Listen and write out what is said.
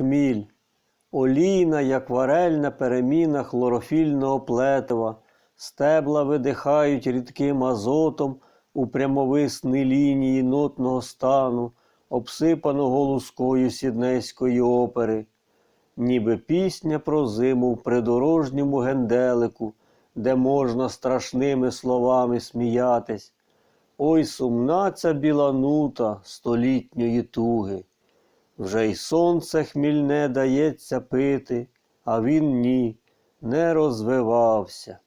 хміль, олійна, як варельна переміна хлорофільного плетива, стебла видихають рідким азотом у прямовисні лінії нотного стану, обсипаного лускою сіднейської опери, ніби пісня про зиму в придорожньому генделику, де можна страшними словами сміятись. Ой, сумна ця біла нута столітньої туги. Вже й сонце хмільне дається пити, а він ні, не розвивався.